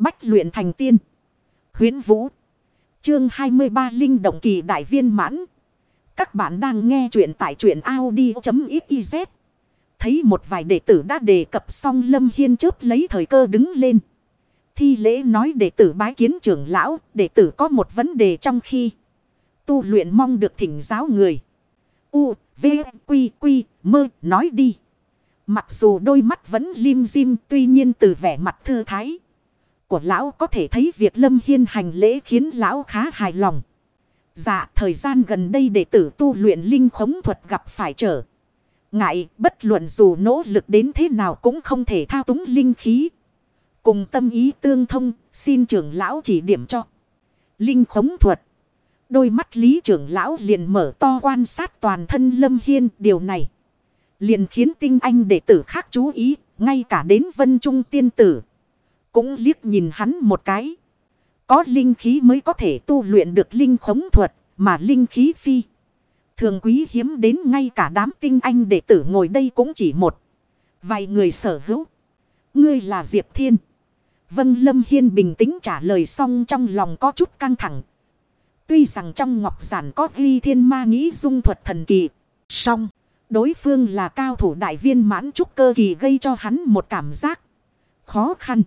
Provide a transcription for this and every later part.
Bách luyện thành tiên. Huyến Vũ. Chương 23 Linh Động Kỳ Đại Viên Mãn. Các bạn đang nghe truyện tại truyện Audi.xyz. Thấy một vài đệ tử đã đề cập xong Lâm Hiên chớp lấy thời cơ đứng lên. Thi lễ nói đệ tử bái kiến trưởng lão, đệ tử có một vấn đề trong khi tu luyện mong được thỉnh giáo người. U, V, Quy, Quy, mơ, nói đi. Mặc dù đôi mắt vẫn lim dim tuy nhiên từ vẻ mặt thư thái của lão có thể thấy việc Lâm Hiên hành lễ khiến lão khá hài lòng. Dạ thời gian gần đây đệ tử tu luyện linh khống thuật gặp phải trở. Ngại bất luận dù nỗ lực đến thế nào cũng không thể thao túng linh khí. Cùng tâm ý tương thông xin trưởng lão chỉ điểm cho. Linh khống thuật. Đôi mắt lý trưởng lão liền mở to quan sát toàn thân Lâm Hiên điều này. Liền khiến tinh anh đệ tử khác chú ý, ngay cả đến vân trung tiên tử. Cũng liếc nhìn hắn một cái. Có linh khí mới có thể tu luyện được linh khống thuật, mà linh khí phi. Thường quý hiếm đến ngay cả đám tinh anh đệ tử ngồi đây cũng chỉ một. Vài người sở hữu. Ngươi là Diệp Thiên. Vân Lâm Hiên bình tĩnh trả lời xong trong lòng có chút căng thẳng. Tuy rằng trong ngọc giản có ghi thiên ma nghĩ dung thuật thần kỳ. song đối phương là cao thủ đại viên mãn trúc cơ kỳ gây cho hắn một cảm giác khó khăn.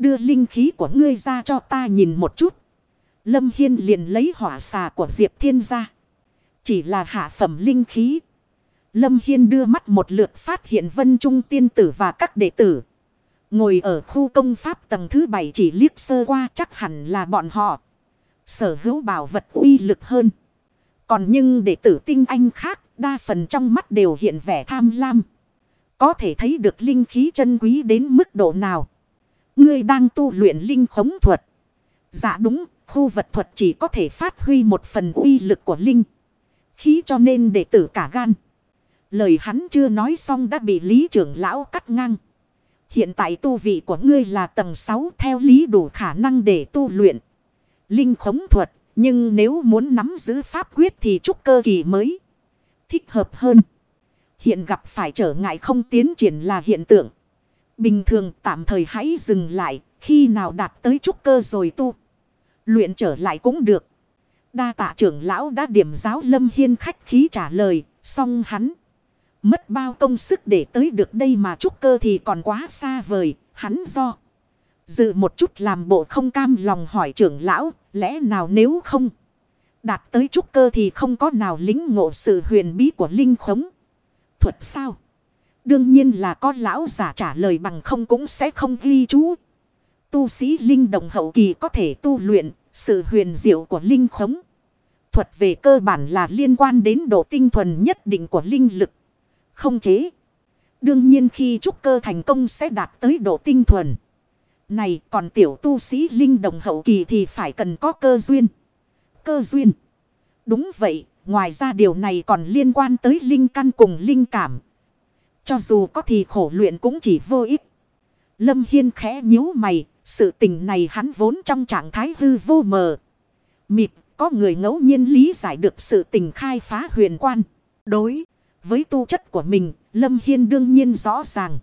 Đưa linh khí của ngươi ra cho ta nhìn một chút. Lâm Hiên liền lấy hỏa xà của Diệp Thiên ra. Chỉ là hạ phẩm linh khí. Lâm Hiên đưa mắt một lượt phát hiện vân trung tiên tử và các đệ tử. Ngồi ở khu công pháp tầng thứ bảy chỉ liếc sơ qua chắc hẳn là bọn họ. Sở hữu bảo vật uy lực hơn. Còn nhưng đệ tử tinh anh khác, đa phần trong mắt đều hiện vẻ tham lam. Có thể thấy được linh khí chân quý đến mức độ nào. Ngươi đang tu luyện linh khống thuật. Dạ đúng, khu vật thuật chỉ có thể phát huy một phần uy lực của linh. Khí cho nên đệ tử cả gan. Lời hắn chưa nói xong đã bị lý trưởng lão cắt ngang. Hiện tại tu vị của ngươi là tầng 6 theo lý đủ khả năng để tu luyện. Linh khống thuật, nhưng nếu muốn nắm giữ pháp quyết thì trúc cơ kỳ mới. Thích hợp hơn. Hiện gặp phải trở ngại không tiến triển là hiện tượng. Bình thường tạm thời hãy dừng lại, khi nào đạt tới trúc cơ rồi tu. Luyện trở lại cũng được. Đa tạ trưởng lão đã điểm giáo lâm hiên khách khí trả lời, xong hắn. Mất bao công sức để tới được đây mà trúc cơ thì còn quá xa vời, hắn do. Dự một chút làm bộ không cam lòng hỏi trưởng lão, lẽ nào nếu không đạt tới trúc cơ thì không có nào lính ngộ sự huyền bí của linh khống. Thuật sao? Đương nhiên là có lão giả trả lời bằng không cũng sẽ không ghi chú. Tu sĩ linh đồng hậu kỳ có thể tu luyện sự huyền diệu của linh khống. Thuật về cơ bản là liên quan đến độ tinh thuần nhất định của linh lực. Không chế. Đương nhiên khi trúc cơ thành công sẽ đạt tới độ tinh thuần. Này còn tiểu tu sĩ linh đồng hậu kỳ thì phải cần có cơ duyên. Cơ duyên. Đúng vậy, ngoài ra điều này còn liên quan tới linh căn cùng linh cảm. Cho dù có thì khổ luyện cũng chỉ vô ích. Lâm Hiên khẽ nhíu mày, sự tình này hắn vốn trong trạng thái hư vô mờ. Mịt, có người ngẫu nhiên lý giải được sự tình khai phá huyền quan. Đối với tu chất của mình, Lâm Hiên đương nhiên rõ ràng.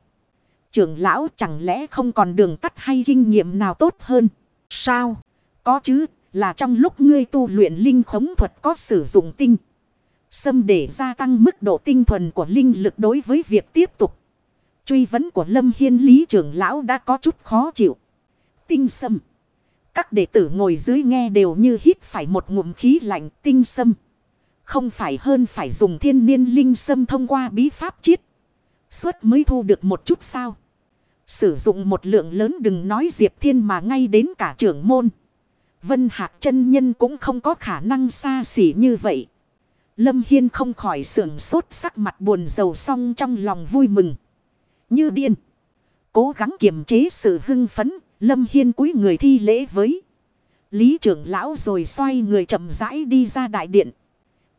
Trưởng lão chẳng lẽ không còn đường tắt hay kinh nghiệm nào tốt hơn? Sao? Có chứ, là trong lúc ngươi tu luyện linh khống thuật có sử dụng tinh. Xâm để gia tăng mức độ tinh thuần của linh lực đối với việc tiếp tục. Truy vấn của Lâm Hiên Lý trưởng lão đã có chút khó chịu. Tinh sâm. Các đệ tử ngồi dưới nghe đều như hít phải một ngụm khí lạnh tinh sâm. Không phải hơn phải dùng thiên niên linh sâm thông qua bí pháp chiết. Suốt mới thu được một chút sao. Sử dụng một lượng lớn đừng nói Diệp Thiên mà ngay đến cả trưởng môn. Vân Hạc chân nhân cũng không có khả năng xa xỉ như vậy. Lâm Hiên không khỏi sưởng sốt sắc mặt buồn rầu xong trong lòng vui mừng. Như điên. Cố gắng kiềm chế sự hưng phấn. Lâm Hiên cúi người thi lễ với. Lý trưởng lão rồi xoay người chậm rãi đi ra đại điện.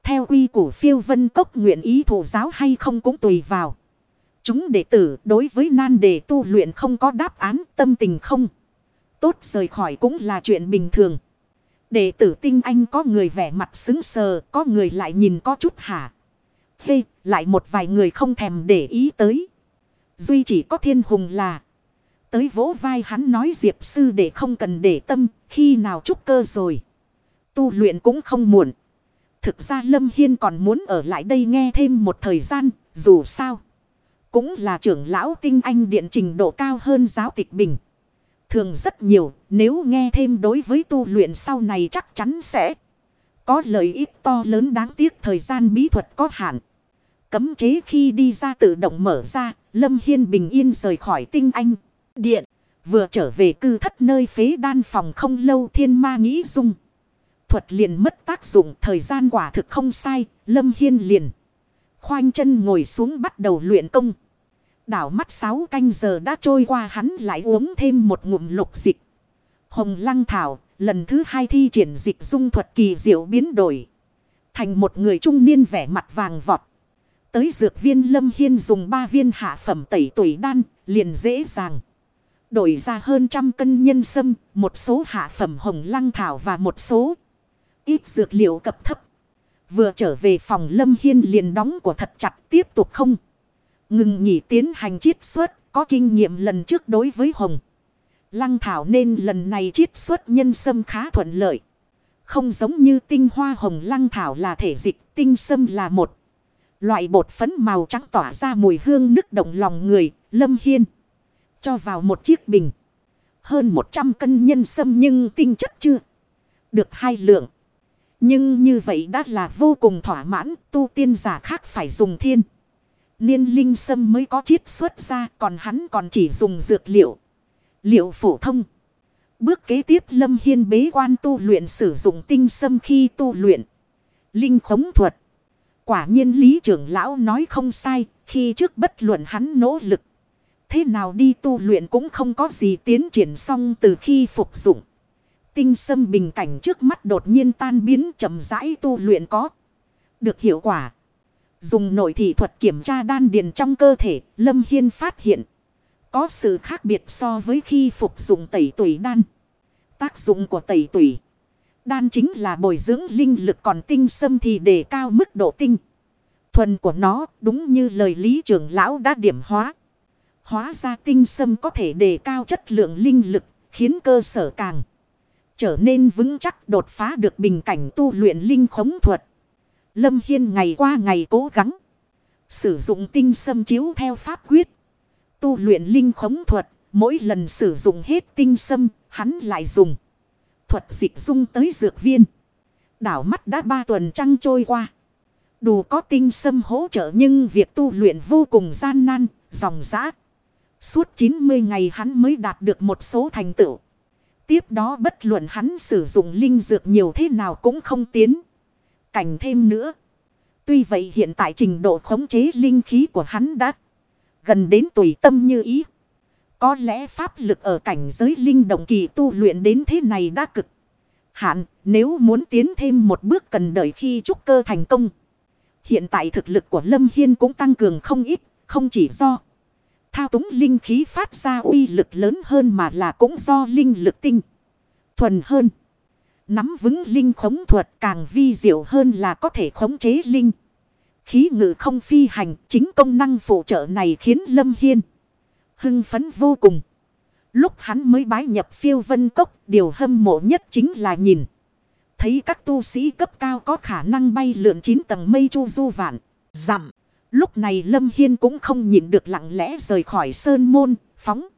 Theo quy của phiêu vân cốc nguyện ý thủ giáo hay không cũng tùy vào. Chúng đệ tử đối với nan đề tu luyện không có đáp án, tâm tình không. Tốt rời khỏi cũng là chuyện bình thường. Đệ tử tinh anh có người vẻ mặt xứng sờ, có người lại nhìn có chút hả. Hê, lại một vài người không thèm để ý tới. Duy chỉ có thiên hùng là. Tới vỗ vai hắn nói Diệp sư để không cần để tâm, khi nào trúc cơ rồi. Tu luyện cũng không muộn. Thực ra Lâm Hiên còn muốn ở lại đây nghe thêm một thời gian, dù sao. Cũng là trưởng lão tinh anh điện trình độ cao hơn giáo tịch bình. Thường rất nhiều, nếu nghe thêm đối với tu luyện sau này chắc chắn sẽ có lợi ích to lớn đáng tiếc thời gian bí thuật có hạn. Cấm chế khi đi ra tự động mở ra, Lâm Hiên bình yên rời khỏi tinh anh. Điện, vừa trở về cư thất nơi phế đan phòng không lâu thiên ma nghĩ dung. Thuật liền mất tác dụng thời gian quả thực không sai, Lâm Hiên liền. Khoanh chân ngồi xuống bắt đầu luyện công. Đảo mắt sáu canh giờ đã trôi qua hắn lại uống thêm một ngụm lục dịch. Hồng lăng thảo, lần thứ hai thi triển dịch dung thuật kỳ diệu biến đổi. Thành một người trung niên vẻ mặt vàng vọt. Tới dược viên Lâm Hiên dùng ba viên hạ phẩm tẩy tuổi đan, liền dễ dàng. Đổi ra hơn trăm cân nhân sâm, một số hạ phẩm hồng lăng thảo và một số ít dược liệu cập thấp. Vừa trở về phòng Lâm Hiên liền đóng của thật chặt tiếp tục không. Ngừng nghỉ tiến hành chiết xuất, có kinh nghiệm lần trước đối với hồng. Lăng thảo nên lần này chiết xuất nhân sâm khá thuận lợi. Không giống như tinh hoa hồng lăng thảo là thể dịch, tinh sâm là một. Loại bột phấn màu trắng tỏa ra mùi hương nức động lòng người, lâm hiên. Cho vào một chiếc bình. Hơn 100 cân nhân sâm nhưng tinh chất chưa. Được hai lượng. Nhưng như vậy đã là vô cùng thỏa mãn, tu tiên giả khác phải dùng thiên. Niên linh sâm mới có chiết xuất ra, còn hắn còn chỉ dùng dược liệu. Liệu phổ thông. Bước kế tiếp Lâm Hiên bế quan tu luyện sử dụng tinh sâm khi tu luyện. Linh khống thuật. Quả nhiên lý trưởng lão nói không sai, khi trước bất luận hắn nỗ lực. Thế nào đi tu luyện cũng không có gì tiến triển xong từ khi phục dụng. Tinh sâm bình cảnh trước mắt đột nhiên tan biến chậm rãi tu luyện có. Được hiệu quả. Dùng nội thị thuật kiểm tra đan điền trong cơ thể, Lâm Hiên phát hiện. Có sự khác biệt so với khi phục dụng tẩy tủy đan. Tác dụng của tẩy tủy. Đan chính là bồi dưỡng linh lực còn tinh sâm thì đề cao mức độ tinh. Thuần của nó đúng như lời lý trưởng lão đã điểm hóa. Hóa ra tinh sâm có thể đề cao chất lượng linh lực, khiến cơ sở càng trở nên vững chắc đột phá được bình cảnh tu luyện linh khống thuật. Lâm Hiên ngày qua ngày cố gắng sử dụng tinh sâm chiếu theo pháp quyết. Tu luyện linh khống thuật, mỗi lần sử dụng hết tinh sâm, hắn lại dùng thuật dịch dung tới dược viên. Đảo mắt đã ba tuần trăng trôi qua. Đủ có tinh sâm hỗ trợ nhưng việc tu luyện vô cùng gian nan, dòng giã. Suốt 90 ngày hắn mới đạt được một số thành tựu. Tiếp đó bất luận hắn sử dụng linh dược nhiều thế nào cũng không tiến. Cảnh thêm nữa. Tuy vậy hiện tại trình độ khống chế linh khí của hắn đã gần đến tùy tâm như ý. Có lẽ pháp lực ở cảnh giới linh động kỳ tu luyện đến thế này đã cực. Hạn, nếu muốn tiến thêm một bước cần đợi khi trúc cơ thành công. Hiện tại thực lực của Lâm Hiên cũng tăng cường không ít, không chỉ do thao túng linh khí phát ra uy lực lớn hơn mà là cũng do linh lực tinh. Thuần hơn. Nắm vững linh khống thuật càng vi diệu hơn là có thể khống chế linh. Khí ngự không phi hành chính công năng phụ trợ này khiến Lâm Hiên hưng phấn vô cùng. Lúc hắn mới bái nhập phiêu vân cốc điều hâm mộ nhất chính là nhìn. Thấy các tu sĩ cấp cao có khả năng bay lượn chín tầng mây chu du vạn. Dặm. Lúc này Lâm Hiên cũng không nhịn được lặng lẽ rời khỏi sơn môn, phóng.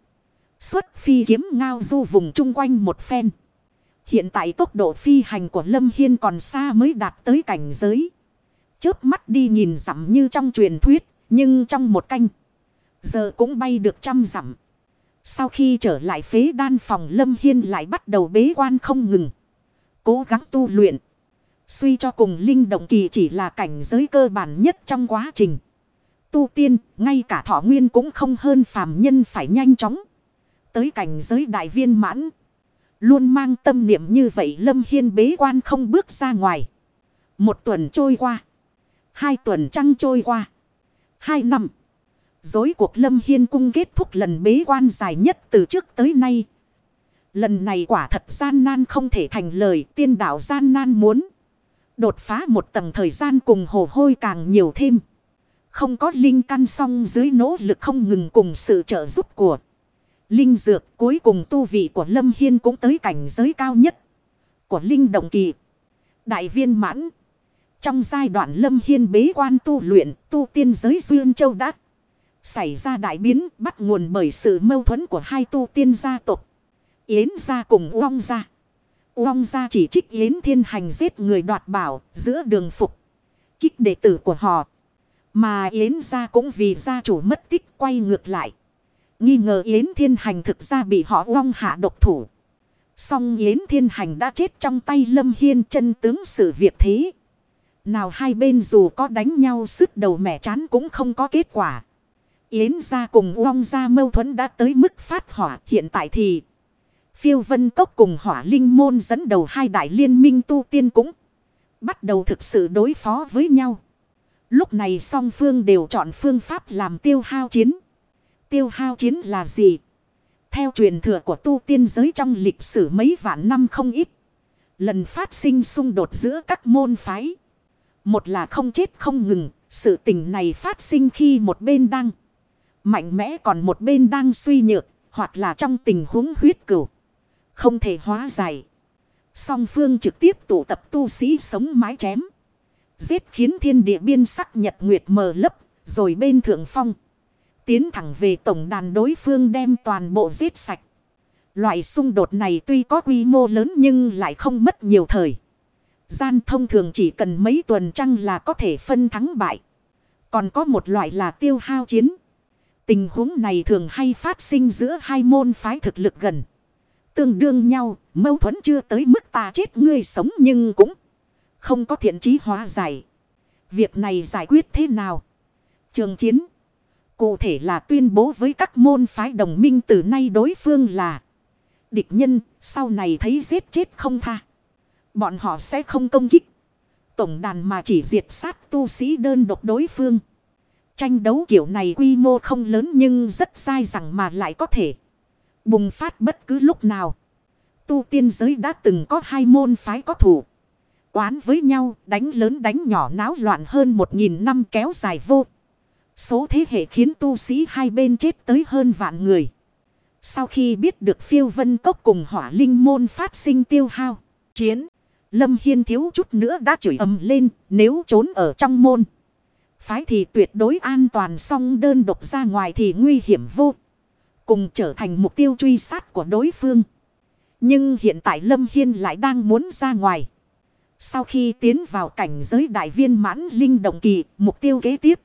Xuất phi kiếm ngao du vùng chung quanh một phen. Hiện tại tốc độ phi hành của Lâm Hiên còn xa mới đạt tới cảnh giới. Chớp mắt đi nhìn dặm như trong truyền thuyết, nhưng trong một canh. Giờ cũng bay được trăm dặm. Sau khi trở lại phế đan phòng Lâm Hiên lại bắt đầu bế quan không ngừng. Cố gắng tu luyện. Suy cho cùng linh động kỳ chỉ là cảnh giới cơ bản nhất trong quá trình. Tu tiên, ngay cả thọ nguyên cũng không hơn phàm nhân phải nhanh chóng. Tới cảnh giới đại viên mãn. Luôn mang tâm niệm như vậy Lâm Hiên bế quan không bước ra ngoài. Một tuần trôi qua. Hai tuần trăng trôi qua. Hai năm. Dối cuộc Lâm Hiên cung kết thúc lần bế quan dài nhất từ trước tới nay. Lần này quả thật gian nan không thể thành lời, tiên đạo gian nan muốn. Đột phá một tầng thời gian cùng hồ hôi càng nhiều thêm. Không có linh căn song dưới nỗ lực không ngừng cùng sự trợ giúp của Linh dược cuối cùng tu vị của Lâm Hiên cũng tới cảnh giới cao nhất của Linh Động Kỳ. Đại viên mãn. Trong giai đoạn Lâm Hiên bế quan tu luyện, tu tiên giới Duyên Châu đã xảy ra đại biến bắt nguồn bởi sự mâu thuẫn của hai tu tiên gia tộc. Yến gia cùng Uông gia. Uông gia chỉ trích Yến Thiên Hành giết người đoạt bảo giữa đường phục. Kích đệ tử của họ. Mà Yến gia cũng vì gia chủ mất tích quay ngược lại. Nghi ngờ Yến Thiên Hành thực ra bị họ Uông hạ độc thủ. Song Yến Thiên Hành đã chết trong tay Lâm Hiên chân tướng sự việc thế. Nào hai bên dù có đánh nhau sức đầu mẻ chán cũng không có kết quả. Yến gia cùng Uông gia mâu thuẫn đã tới mức phát hỏa. Hiện tại thì phiêu vân cốc cùng hỏa linh môn dẫn đầu hai đại liên minh tu tiên cũng bắt đầu thực sự đối phó với nhau. Lúc này song phương đều chọn phương pháp làm tiêu hao chiến. Tiêu hao chiến là gì? Theo truyền thừa của tu tiên giới trong lịch sử mấy vạn năm không ít. Lần phát sinh xung đột giữa các môn phái. Một là không chết không ngừng. Sự tình này phát sinh khi một bên đang mạnh mẽ còn một bên đang suy nhược. Hoặc là trong tình huống huyết cửu. Không thể hóa giải. Song phương trực tiếp tụ tập tu sĩ sống mái chém. Giết khiến thiên địa biên sắc nhật nguyệt mờ lấp. Rồi bên thượng phong. Tiến thẳng về tổng đàn đối phương đem toàn bộ giết sạch. Loại xung đột này tuy có quy mô lớn nhưng lại không mất nhiều thời. Gian thông thường chỉ cần mấy tuần trăng là có thể phân thắng bại. Còn có một loại là tiêu hao chiến. Tình huống này thường hay phát sinh giữa hai môn phái thực lực gần. Tương đương nhau, mâu thuẫn chưa tới mức ta chết ngươi sống nhưng cũng không có thiện chí hóa giải. Việc này giải quyết thế nào? Trường chiến. Cụ thể là tuyên bố với các môn phái đồng minh từ nay đối phương là địch nhân, sau này thấy giết chết không tha. Bọn họ sẽ không công kích. Tổng đàn mà chỉ diệt sát tu sĩ đơn độc đối phương. Tranh đấu kiểu này quy mô không lớn nhưng rất sai rằng mà lại có thể bùng phát bất cứ lúc nào. Tu tiên giới đã từng có hai môn phái có thủ. Oán với nhau đánh lớn đánh nhỏ náo loạn hơn một nghìn năm kéo dài vô. Số thế hệ khiến tu sĩ hai bên chết tới hơn vạn người. Sau khi biết được phiêu vân cốc cùng hỏa linh môn phát sinh tiêu hao, chiến, Lâm Hiên thiếu chút nữa đã chửi ầm lên nếu trốn ở trong môn. Phái thì tuyệt đối an toàn song đơn độc ra ngoài thì nguy hiểm vô. Cùng trở thành mục tiêu truy sát của đối phương. Nhưng hiện tại Lâm Hiên lại đang muốn ra ngoài. Sau khi tiến vào cảnh giới đại viên mãn linh động kỳ, mục tiêu kế tiếp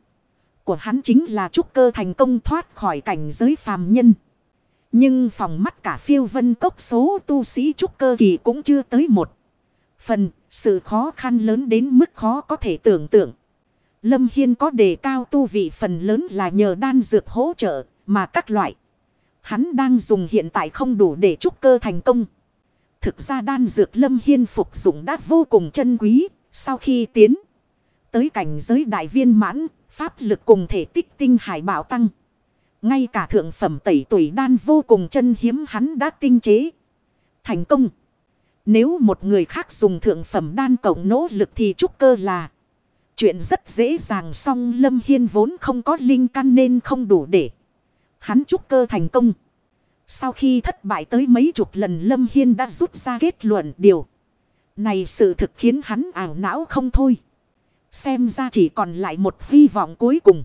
của hắn chính là trúc cơ thành công thoát khỏi cảnh giới phàm nhân. Nhưng phòng mắt cả phiêu vân cốc số tu sĩ trúc cơ kỳ cũng chưa tới một. Phần, sự khó khăn lớn đến mức khó có thể tưởng tượng. Lâm Hiên có đề cao tu vị phần lớn là nhờ đan dược hỗ trợ, mà các loại. Hắn đang dùng hiện tại không đủ để trúc cơ thành công. Thực ra đan dược Lâm Hiên phục dụng đã vô cùng chân quý, sau khi tiến tới cảnh giới đại viên mãn, Pháp lực cùng thể tích tinh hải bảo tăng. Ngay cả thượng phẩm tẩy tuổi đan vô cùng chân hiếm hắn đã tinh chế. Thành công. Nếu một người khác dùng thượng phẩm đan cộng nỗ lực thì trúc cơ là. Chuyện rất dễ dàng song Lâm Hiên vốn không có linh căn nên không đủ để. Hắn trúc cơ thành công. Sau khi thất bại tới mấy chục lần Lâm Hiên đã rút ra kết luận điều. Này sự thực khiến hắn ảo não không thôi. Xem ra chỉ còn lại một hy vọng cuối cùng.